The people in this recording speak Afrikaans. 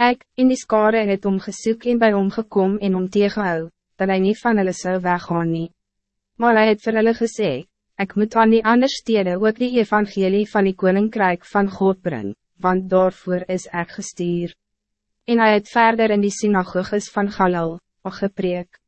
Ik, in die skare het om gesoek en bij hom gekom en om tegenhou, dat hij niet van hulle sou weggaan nie. Maar hij het vir hulle gesê, ek moet aan die ander stede ook die evangelie van die koninkrijk van God brengen, want daarvoor is ek gestuur. En hij het verder in die synagoges van Galil, gepreek.